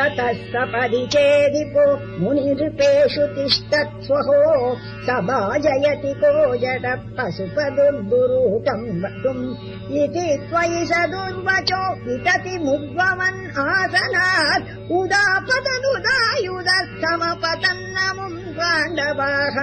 ततः सपदि चेदिपो मुनिनृपेषु सभाजयति को भाजयति को स दुर्दुरुहुटम् वटुम्। इति त्वयि स दुर्वचो वितति मुद्वमन् आसनात्। उदापतनुदायुदस्थमपतन्नमुम् पाण्डवाः